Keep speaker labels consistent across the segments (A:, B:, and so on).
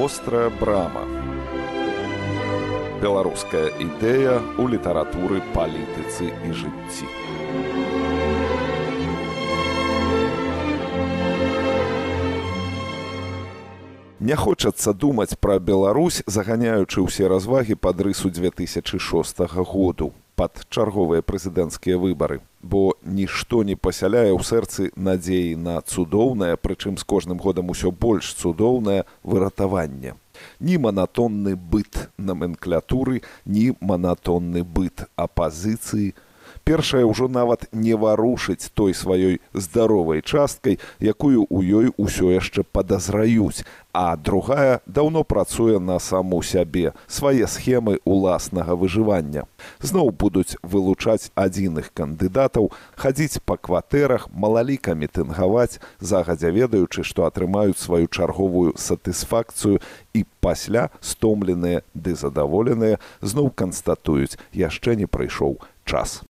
A: вострая брама. Беларуская ідэя ў літаратуры палітыцы і жыцці. Не хочацца думаць пра Беларусь, заганяючы ўсе развагі пад рысу 2006 году пад чарговыя прэзідэнцкія выбары, бо нішто не пасяляе ў сэрцы надзеі на цудоўнае, прычым з кожным годам усё больш цудоўнае выратаванне. Ні манатонны быт наменклятуры, ні манатонны быт апазіцыі, першая ўжо нават не варушыць той сваёй здаровай часткай, якую ў ёй усё яшчэ падазраюць, а другая даўно працуе на саму сябе свае схемы ўласнага выжывання. Зноў будуць вылучаць адзіных кандыдатаў, хадзіць па кватэрах, малаліка мітынгаваць, загадзя ведаючы, што атрымаюць сваю чарговую сатысфакцыю і пасля стомленыя ды задаволеныя зноў канстатуюць, яшчэ не прыйшоў час.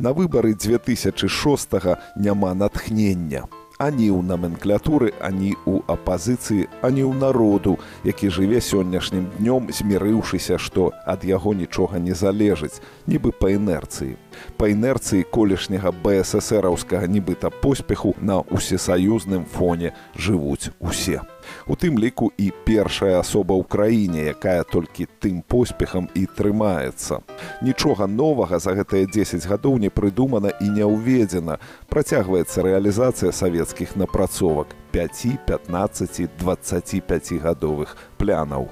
A: На выбары 2006 няма натхнення ані ў наменклятуры, ані ў апазіцыі, ані ў народу, які жыве сённяшнім днём, змірыўшыся, што ад яго нічога не залежыць, нібы па інерцыі. Па інерцыі колішняга БССРаўскага нібыта поспеху на ўсесаюзным фоне жывуць усе у тым ліку і першая асоба ў краіне, якая толькі тым поспехам і трымаецца. Нічога новага за гэтыя 10 гадоў не прыдумана і не ўведзена. Працягваецца рэалізацыя савецкіх напрацовак 5, 15, 25 гадовых плянаў.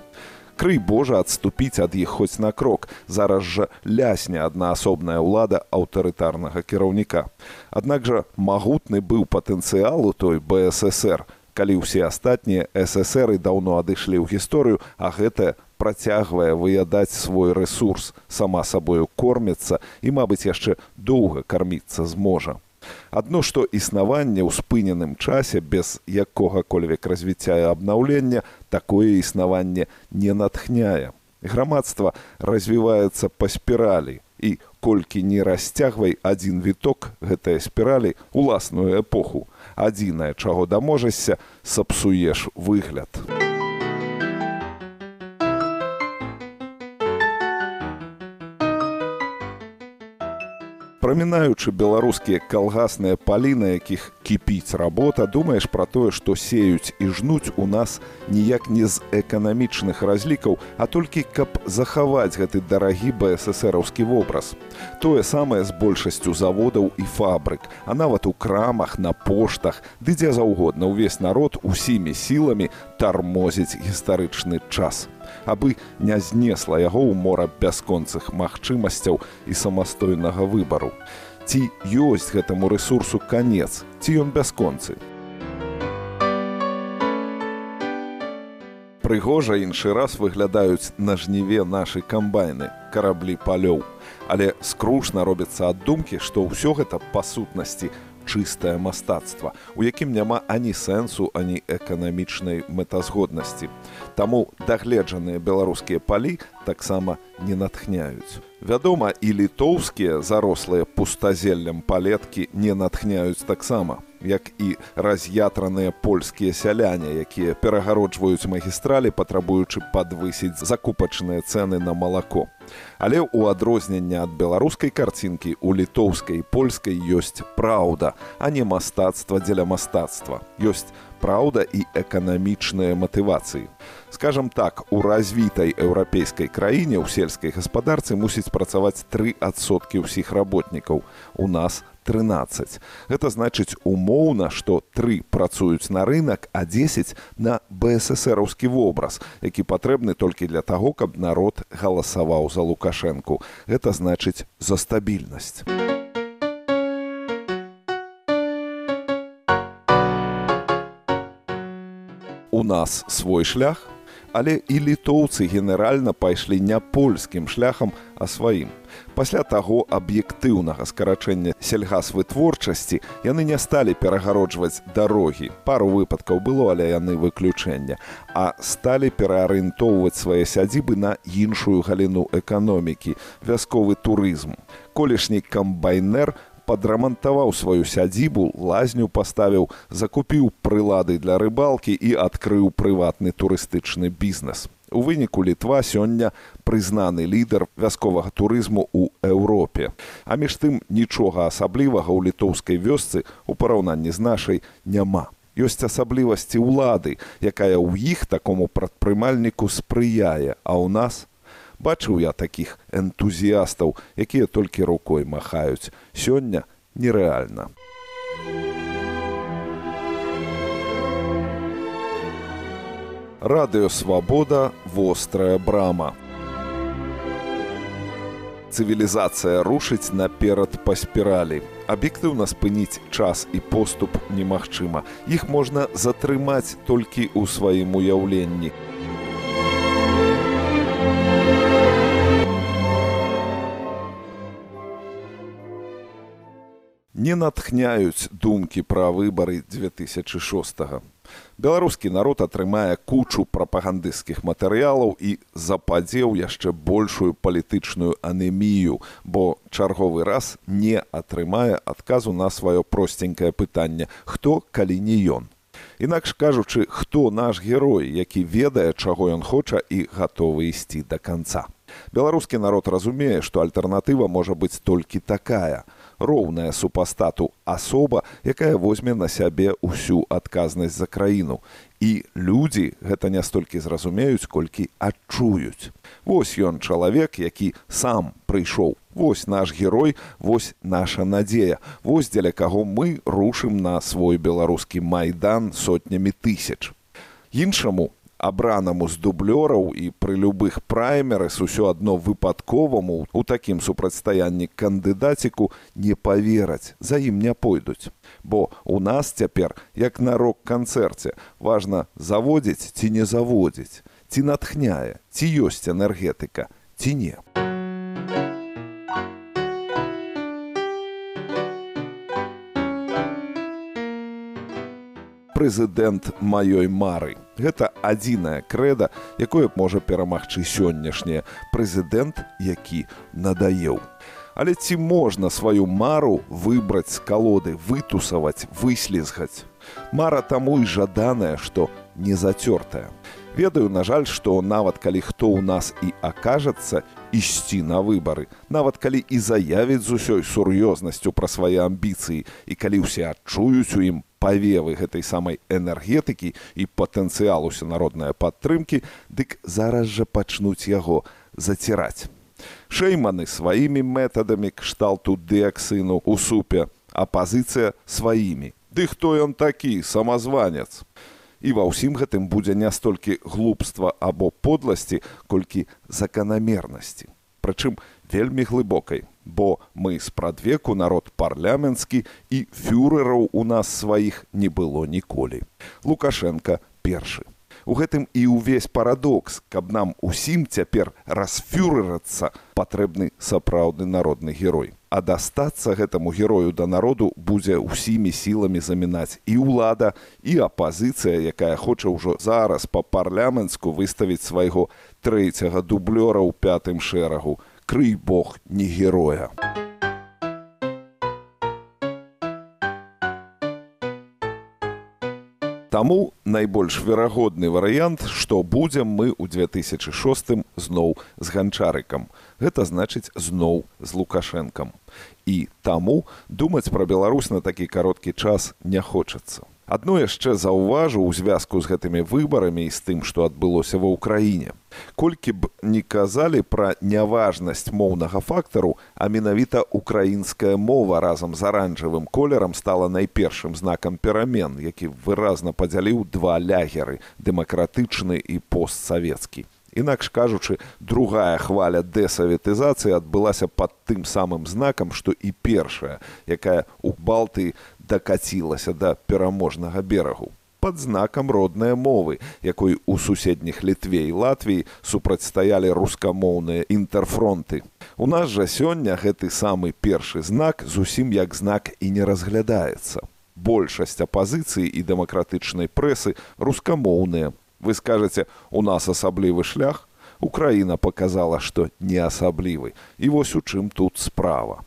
A: Крый Божа адступіць ад іх хоць на крок. Зараз жа лясне аднаасобная ўлада аўтарытарнага кіраўніка. Аднак жа магутны быў патэнцыял у той БССР, калі ўсе астатнія ссср даўно адышлі ў гісторыю а гэта працягвае выядаць свой ресурс сама сабою корміцца і мабыць яшчэ доўга карміцца зможа адно што існаванне ў спыненым часе без якога-кольвек развіцця і абнаўлення такое існаванне не натхняе. Грамадства развіваецца па спіралі і колькі не расцягвай адзін віток гэтай спіралі уласную эпоху адзінае чаго даможашся сапсуеш выгляд. Прамінаючы беларускія калгасныя палі, на якіх кіпіць работа, думаеш пра тое, што сеюць і жнуць у нас ніяк не з эканамічных разлікаў, а толькі каб захаваць гэты дарагі бСсраўскі вобраз. Тое самае з большасцю заводаў і фабрык, а нават у крамах, на поштах, ды дзе заўгодна ўвесь народ усімі сіламі тармозіць гістарычны час абы не знесла яго ў мора бясконцых магчымасцяў і самастойнага выбару. Ці ёсць гэтаму рэсурсу канец, ці ён бясконцы. Прыгожа іншы раз выглядаюць на жніве нашы камбайны, караблі палёў. Але скрушна робіцца ад думкі, што ўсё гэта па сутнасці чыстае мастацтва, у якім няма ані сэнсу, ані эканамічнай мэтазгоднасці. Таму дагледжаныя беларускія палі таксама не натхняюць. Вядома, і літоўскія зарослыя пустазеллем палеткі не натхняюць таксама як і раз'ятраныя польскія сяляне, якія перагароджваюць магістралі, патрабуючы падвысіць закупачныя цэны на малако. Але ў адрозненне ад беларускай карцінкі у літоўскай польскай ёсць праўда, а не мастацтва дзеля мастацтва. Ёсць праўда і эканамічныя матывацыі. Скажам так, у развітай еўрапейскай краіне ў сельскай гаспадарцы мусіць працаваць тры адсоткі ўсіх работнікаў. У нас 13. Гэта значыць умоўна, што тры працуюць на рынок, а 10 на БССРаўскі вобраз, які патрэбны толькі для таго, каб народ галасаваў за лукашэнку. Гэта значыць за стабільнасць. У нас свой шлях, Але і літоўцы генеральна пайшлі не польскім шляхам, а сваім. Пасля таго аб'ектыўнага скарачэння сельгасвытворчасці яны не сталі перагароджваць дарогі. Пару выпадкаў было, але яны выключэння, а сталі пераарыентоўваць свае сядзібы на іншую галіну эканомікі, вясковы турызм. Колішні камбайнер падрамантаваў сваю сядзібу, лазню паставіў, закупіў прылады для рыбалкі і адкрыў прыватны турыстычны бізнес. У выніку літва сёння прызнаны лідар вясковага турызму ў Еўропе. А між тым нічога асаблівага ў літоўскай вёсцы у параўнанні з нашай няма. Ёсць асаблівасці ўлады, якая ў іх такому прадпрымальніку спрыяе, а ў нас бачыў я такіх энтузіястаў якія толькі рукой махаюць сёння нерэальна радыёвабода вострая брама цывілізацыя рушыць наперад па спіралі аб'ектыўна спыніць час і поступ немагчыма іх можна затрымаць толькі ў сваім уяўленні не натхняюць думкі пра выбары 2006. -го. Беларускі народ атрымае кучу прапагандысцкіх матэрыялаў і западзеў яшчэ большую палітычную анемію, бо чарговы раз не атрымае адказу на сваё просценькае пытанне, хто калі не ён. Інакш кажучы, хто наш герой, які ведае, чаго ён хоча і гатовы ісці да канца. Беларускі народ разумее, што альтэрнатыва можа быць толькі такая – роўная супастату асоба, якая возьме на сябе ўсю адказнасць за краіну. І людзі гэта не столькі зразумеюць, колькі адчуюць. Вось ён чалавек, які сам прыйшоў. Вось наш герой, вось наша надзея. Вось дзеля каго мы рушым на свой беларускі майдан сотнямі тысяч. Іншаму абранаму з дублёраў і пры любых праймерыс усё адно выпадковаму у такім супрацьстаянні кандыдаціку не павераць за ім не пойдуць бо у нас цяпер як на рок-канцэрце важна заводзіць ці не заводзіць ці натхняе ці ёсць энергетыка ці не прэзідэнт маёй мары. Гэта адзінае крэда, якое можа перамагчы сённяшняе прэзідэнт, які надаеў. Але ці можна сваю мару выбраць з калоды, вытусаваць, выслізгаць. Мара таму і жаданая, што не зацёртая. Ведаю, на жаль, што нават калі хто ў нас і акажацца ісці на выбары, нават калі і заявіць з усёй сур'ёзнасцю пра свае амбіцыі і калі ўсе адчуюць у ім павевы гэтай самай энергетыкі і патэнцыял усенароднай падтрымкі, дык зараз жа пачнуць яго заціраць. Шэйманы сваімі метадамі кшталту дыаксыну ў супе, апазіцыя сваімі. Ды хто ён такі самазванец. І ва ўсім гэтым будзе не столькі глупства або подласці, колькі заканамернасці. Прычым вельмі глыбокай, бо мы спрадвеку народ парламенцкі і фюрэраў у нас сваіх не было ніколі. Лукашенко першы. У гэтым і ўвесь парадокс, каб нам усім цяпер расфюрэрацца патрэбны сапраўдны народны герой. А дастацца гэтаму герою да народу будзе ўсімі сіламі замінаць і ўлада і апазіцыя, якая хоча ўжо зараз па парламенцку выставіць свайго трэцяга дублёра ў пятым шэрагу крый Бог не героя. Таму найбольш верагодны варыянт, што будзем мы ў 2006 зноў з ганчарыкам. Гэта значыць зноў з лукашэнкам. І таму думаць пра Беларусь на такі кароткі час не хочацца. Адно яшчэ заўважу ў звязку з гэтымі выбарамі і з тым, што адбылося ва ўкраіне. Колькі б не казалі пра няважнасць моўнага фактару, а менавіта украінская мова разам з аранжавым колерам стала найпершым знакам перамен, які выразна падзяліў два лягеры дэмакратычны і постсавецкі. Інакш кажучы, другая хваля дэсаветызацыі адбылася пад тым самым знакам, што і першая, якая ў Балтыі дакацілася да пераможнага берагу. пад знакам родныя мовы, якой у суседніх літве і Латвіі супрацьстаялі рускамоўныя інтэрфронты. У нас жа сёння гэты самы першы знак зусім як знак і не разглядаецца. Большасць апазіцыі і дэмакратычнай прэсы рускамоўныя. Вы скажаце, у нас асаблівы шлях, Украіна показала, што не асаблівы. І вось у чым тут справа.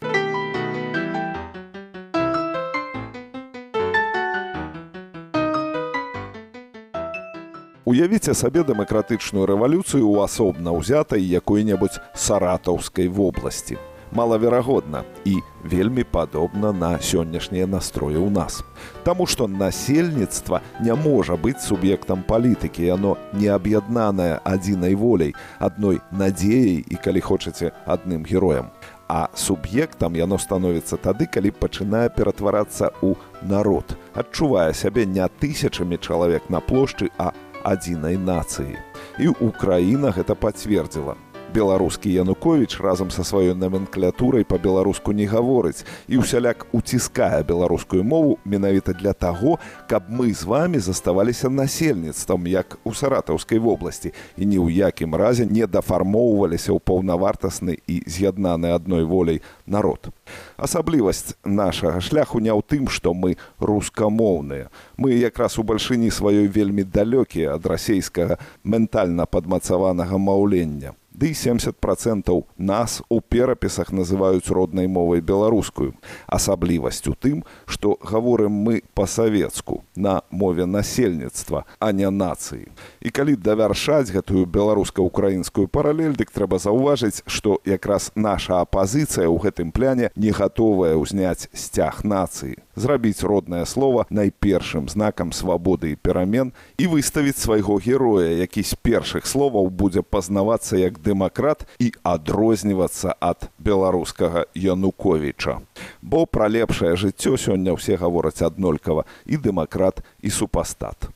A: Уявіце сабе дэмакратычную рэвалюцыю ў асобна ўзятай якой-небудзь саратаўскай вобласці малаверагодна і вельмі падобна на сённяшнія настроі ў нас. Таму што насельніцтва не можа быць суб'ектам палітыкі, яно не аб'яднанае адзінай воляй, адной надзеяй і калі хочаце адным героем. А суб'ектам яно становіцца тады, калі пачынае ператварацца ў народ, адчувае сябе не тысячамі чалавек на плошчы, а адзінай нацыі. І ўкраіна гэта пацвердзіла беларускі янукович разам са сваёй наменклятурай па-беларуску не гаворыць і ўсяляк уціскае беларускую мову менавіта для таго каб мы з вами заставаліся насельніцтвам як у саратаўскай вобласці. І ні ў якім разе не дафармоўваліся ў паўнавартасны і з'яднаны адной воляй народ. Асаблівасць нашага шляху не ў тым што мы рускамоўныя. Мы якраз у бальшыні сваёй вельмі далёкія ад расейскага ментальна падмацаванага маўлення ды 70% нас у перапісах называюць роднай мовай беларускую. Асаблівасць у тым, што гаворым мы па-савецку на мове насельніцтва, а не нацыі. І калі давяршаць гэтую беларуска-украінскую паралель, дык трэба заўважыць, што якраз наша апазіцыя ў гэтым пляне не гатовая ўзняць сцяг нацыі зрабіць роднае слово найпершым знакам свабоды і перамен і выставіць свайго героя, які з першых словаў будзе пазнавацца як дэмакрат і адрознівацца ад беларускага Януковіча. Бо пра лепшае жыццё сёння ўсе гавораць аднолькава і дэмакрат і супастат.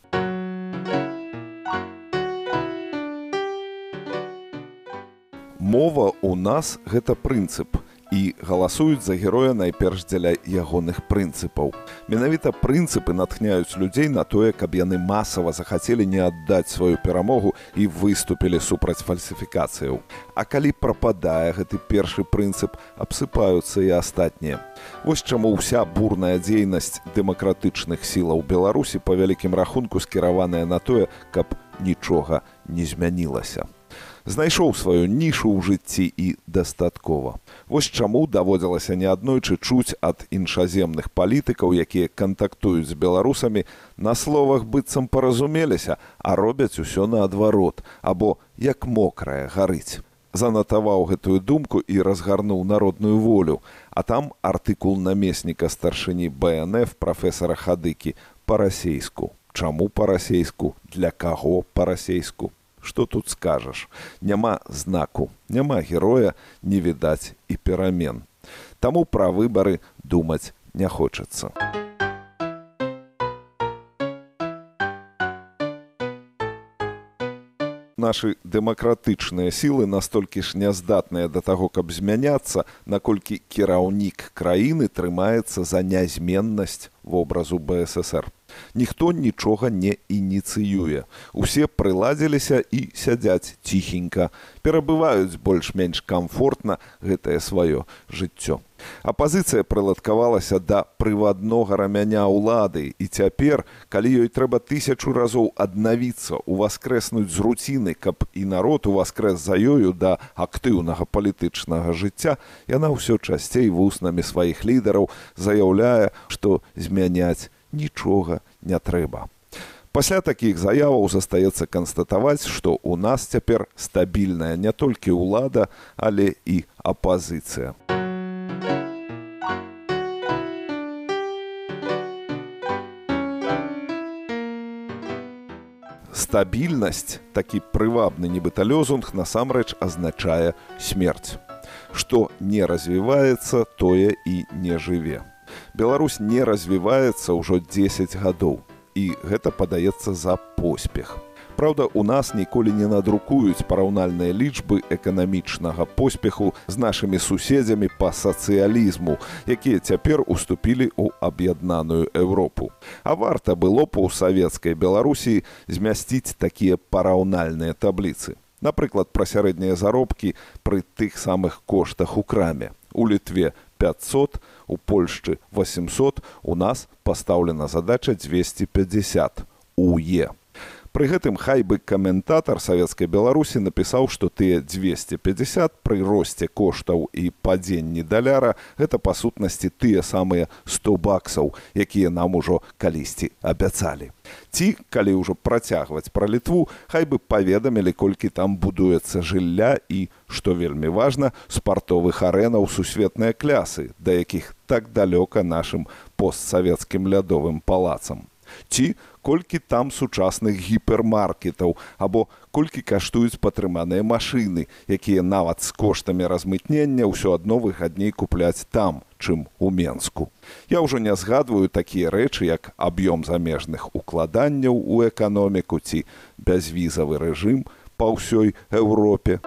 A: Мова ў нас гэта прынцып і галасуюць за героя найперш дзеля ягоных прынцыпаў. Менавіта прынцыпы натхняюць людзей на тое, каб яны масава захацелі не аддаць сваю перамогу і выступілі супраць фальсіфікацыяў. А калі прападае гэты першы прынцып, абсыпаюцца і астатнія. Вось чаму ўся бурная дзейнасць дэмакратычных сілаў Беларусі па вялікім рахунку скіраваная на тое, каб нічога не змянілася знайшоў сваю нішу ў жыцці і дастаткова. Вось чаму даводзілася неаднойчы чуць ад іншаземных палітыкаў, якія кантактуюць з беларусамі, на словах быццам паразумеліся, а робяць усё наадварот, або як мокрае гарыць. Занатаваў гэтую думку і разгарнуў народную волю, а там артыкул намесніка старшыні БНФ прафесара Хадыкі па-расейску. Чаму па-расейску, для каго па-расейску? Што тут скажаш? Няма знаку няма героя не відаць і перамен. Таму пра выбары думаць не хочацца. Нашы дэмакратычныя сілы настолькі ж няздатныя да таго каб змяняцца наколькі кіраўнік краіны трымаецца за нязменнасць вобразу бСр ніхто нічога не ініцыюе. Усе прыладзіліся і сядзяць ціхенька, перабываюць больш-менш камфортна гэтае сваё жыццё. Апазіцыя прыладкавалася да прываднога рамяня ўлады і цяпер, калі ёй трэба тысячу разоў аднавіцца, уваскрэснуць з руціны, каб і народ уваскрэс за ёю да актыўнага палітычнага жыцця, яна ўсё часцей вуснамі сваіх лідараў заяўляе, што змяняць нічога не трэба. Пасля такіх заяваў застаецца канстатаваць, што ў нас цяпер стабільная не толькі ўлада, але і апазіцыя. Стабільнасць, такі прывабны нібыта лёзунг насамрэч азначае смерць. Што не развіваецца, тое і не жыве. Беларусь не развіваецца ўжо 10 гадоў і гэта падаецца за поспех. Праўда, у нас ніколі не надрукуюць параўнальныя лічбы эканамічнага поспеху з нашымі суседзямі па сацыялізму, якія цяпер уступілі ў аб'яднаную Еўропу. А варта было б у савецкай Беларусі змясціць такія параўнальныя табліцы. Напрыклад, пра сярэднія заробкі пры тых самых коштах у краме. У літве 500, у Польшчы 800, у нас пастаўлена задача 250 УЕ. Пры гэтым хай бы каментатар савецкай беларусі напісаў што тыя 250 пры росце коштаў і падзенні даляра гэта па сутнасці тыя самыя 100 баксаў якія нам ужо калісьці абяцалі. Ці калі ўжо працягваць пра літву хай бы паведамілі колькі там будуецца жылля і што вельмі важна спартовых арэнаў сусветныя клясы да якіх так далёка нашым постсавецкім лядовым палацам. Ці колькі там сучасных гіпермаркетаў або колькі каштуюць патрыманыя машыны, якія нават з коштамі размытнення ўсё адно выгадней купляць там, чым у Мску. Я ўжо не згадваю такія рэчы, як аб'ём замежных укладанняў у эканоміку ці бязвізавы рэжым па ўсёй Еўропе.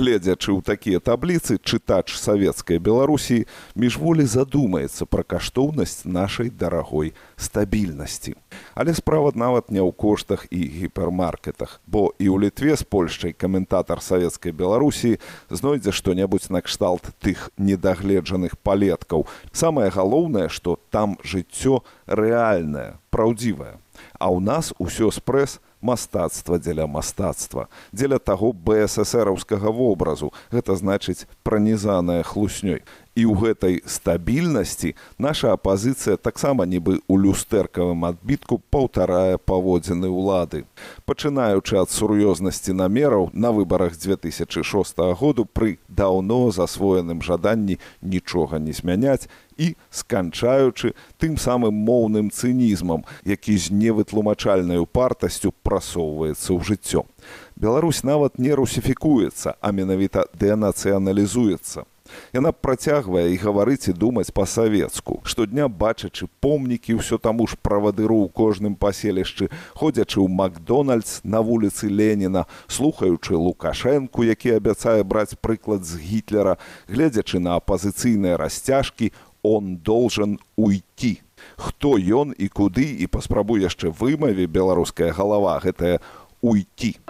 A: Гледзячы ў такія табліцы чытач савецкай беларусі міжволі задумаецца пра каштоўнасць нашай дарагой стабільнасці. Але справа нават не ў коштах і гіпермаркетах бо і ў літве з польшчай каментатар савецкай беларусі знойдзе што-небудзь накшталт тых недагледжаных палеткаў. Самае галоўнае што там жыццё рэальнае праўдзівае. А ў нас усё спрэс на мастацтва дзеля мастацтва дзеля таго бссраўскага вобразу. Гэта значыць пранізаная хлуснёй і ў гэтай стабільнасці наша апазіцыя таксама нібы ў люстэркавым адбітку паўтарае паводзіны ўлады пачынаючы ад сур'ёзнасці намераў на выбарах 2006 году пры даўно засвоеным жаданні нічога не змяняць і сканчаючы тым самым моўным цынізмам, які з невытлумачальнай упартасцю прасоўваецца ў жыццё. Беларусь нават не русіфікуецца, а менавіта дэнацыяналізуецца. Яна працягвае і гаварыць і думаць па-савецку. Штодня бачачы помнікі ўсё таму ж правадыру ў кожным паселішчы, ходзячы ў Макдональдс на вуліцы Леніна, слухаючы Лукашэнку, які абяцае браць прыклад з гітлера, гледзячы на апазіцыйныя расцяжкі, он должен уйти. Хто ён і куды і паспрабуй яшчэ вымаве беларуская галава гэтая уйти.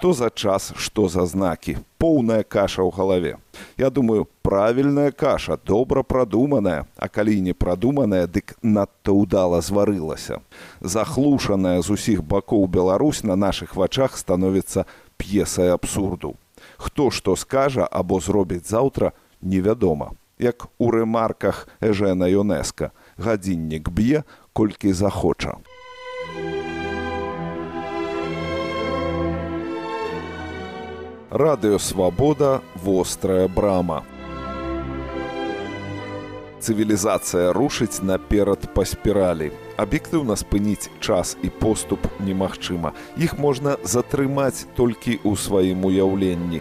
A: Што за час, што за знакі, поўная каша ў галаве. Я думаю, правільная каша добра прадуманая, а калі не прадуманая, дык надта ўдала зварылася. Захлушаная з усіх бакоў Беларусь на нашых вачах становіцца п'есай абсурду. Хто што скажа або зробіць заўтра, невядома. Як у рэмарках Эжэна ЮНЕСКА, гадзіннік б'е, колькі захоча. Радыёвабода вострая брама. Цывілізацыя рушыць наперад па спіралі. Аб'ектыўна спыніць час і поступ немагчыма. Іх можна затрымаць толькі ў сваім уяўленні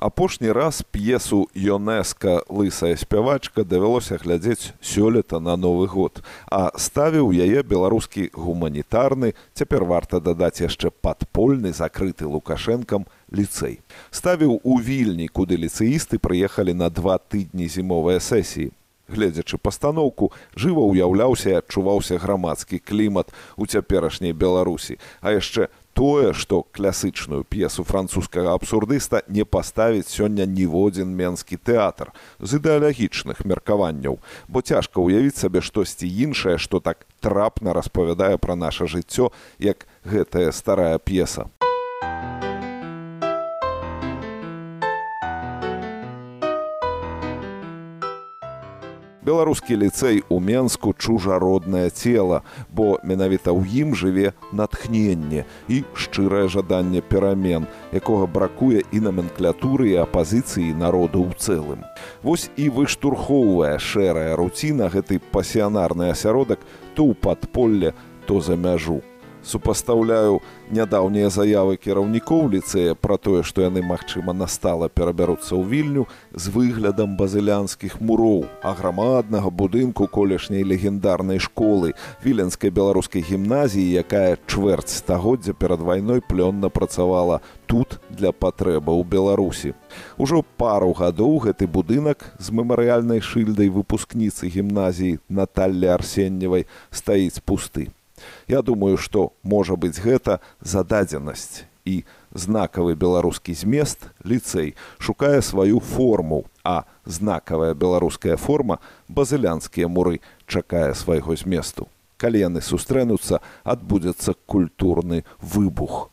A: апошні раз п'есу Йонеска лысая спявачка давялося глядзець сёлета на новы год а ставіў яе беларускі гуманітарны цяпер варта дадаць яшчэ падпольны закрыты лукашэнкам ліцэй. Ставіў у вільні куды ліцэісты прыехалі на два тыдні зімовыя сесіі. Гледзячы пастаноўку жыва ўяўляўся і адчуваўся грамадскі клімат у цяперашняй беларусі а яшчэ тое што класычную п'есу французскага абсурдыста не паставіць сёння ніводзін менскі тэатр з ідэалагічных меркаванняў бо цяжка ўявіць сабе штосьці іншае што так трапна распавядае пра наша жыццё як гэтая старая п'еса Беларускі ліцэй у Менску чужароднае цела, бо менавіта ў ім жыве натхненне і шчырае жаданне перамен, якога бракуе і наменклятуры і апазіцыі народу ў цэлым. Вось і выштурхоўвае шэрая руціна гэты пасіянарны асяродак то ў падполле, то за мяжу супастаўляю нядаўнія заявы кіраўнікоў ліцэя пра тое, што яны, магчыма, настала перабяруцца ў вільню з выглядам базылянскіх муроў, аграмаднага будынку колішняй легендарнай школы віленскай беларускай гімназіі, якая чвэрць стагоддзя перад вайной плённа працавала тут для патрэба ў Беларусі. Ужо пару гадоў гэты будынак з мемарыяльнай шыльдай выпускніцы гімназіі Наталлі Арсенневай стаіць пусты. Я думаю, што можа быць гэта зададзенасць і знакавы беларускі змест ліцэй шукае сваю форму, а знакавая беларуская форма базылянскія муры чакае свайго зместу. Калі яны сустрэнуцца, адбудзецца культурны выбух.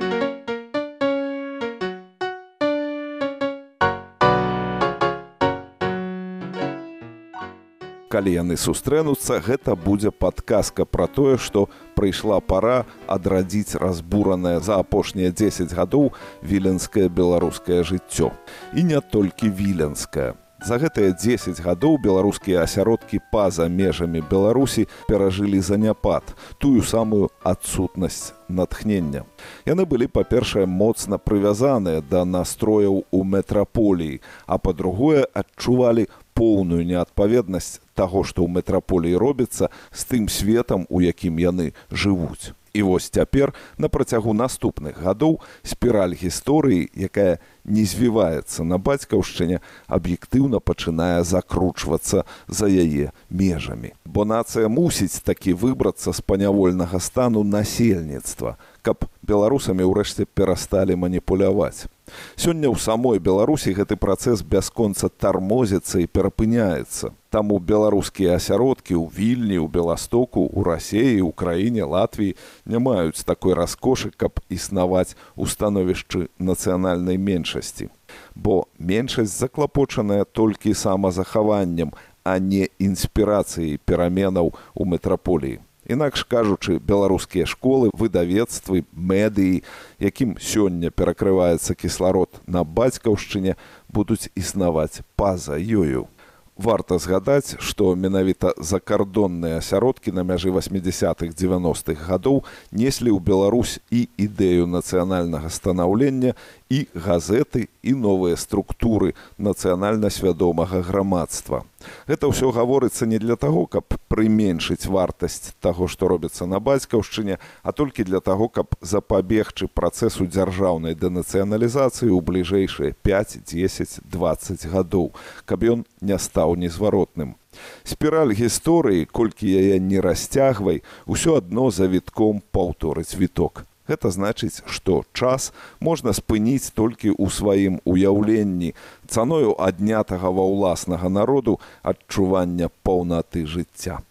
A: калі яны сустрэнуцца гэта будзе падказка пра тое што прыйшла пара адрадзіць разбуранае за апошнія 10 гадоў віленскае беларускае жыццё і не толькі віленскае За гэтыя 10 гадоў беларускія асяродкі па-за межамі Беларусі перажылі заняпад, тую самую адсутнасць натхнення. Яны былі, па-першае, моцна прывязаныя да настрояў у метраполіі, а па-другое, адчувалі поўную неадпаведнасць таго, што ў метраполіі робіцца з тым светам, у якім яны жывуць. І вось цяпер на працягу наступных гадоў спіраль гісторыі, якая не звіваецца на бацькаўшчыне, аб'ектыўна пачынае закручвацца за яе межамі. Бо нацыя мусіць такі выбрацца з панявольнага стану насельніцтва, каб беларусамі ўрэшце перасталі маніпуляваць. Сёння ў самой Беларусі гэты працэс бясконца тармозіцца і перапыняецца. Таму беларускія асяродкі ў вільні, у Беластоку, у рассеі, у краіне Латвіі не маюць такой раскошы, каб існаваць у становішчы нацыянальнай меншасці. Бо меншасць заклапочаная толькі самазахаваннем, а не інспірацыяй пераменаў у метраполіі. Інакш кажучы, беларускія школы, выдавецтвы, медыі, якім сёння перакрываецца кісларод на бацькаўшчыне, будуць існаваць па-за ёю. Варта згадаць, што менавіта закардонныя асяродкі на мяжы 80-х 90-х гадоў неслі ў Беларусь і ідэю нацыянальнага станаўлення і газеты і новыя структуры нацыянальна свядомага грамадства. Гэта ўсё гаворыцца не для таго, каб прыменшыць вартасць таго, што робіцца на бацькаўшчыне, а толькі для таго, каб запабегчы працэсу дзяржаўнай дэнацыяналізацыі ў бліжэйшыя 5, 10, 20 гадоў, каб ён не стаў незваротным. Спіраль гісторыі, колькі яе не расцягвай, усё адно за вітком паўторыць віток. Гэта значыць, што час можна спыніць толькі ў сваім уяўленні цаною аднятага ва ўласнага народу адчування паўнаты жыцця.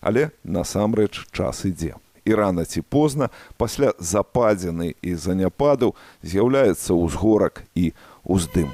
A: Але насамрэч час ідзе. І рана ці позна пасля западзены і заняпаду з'яўляецца ўзгорак і ўздым.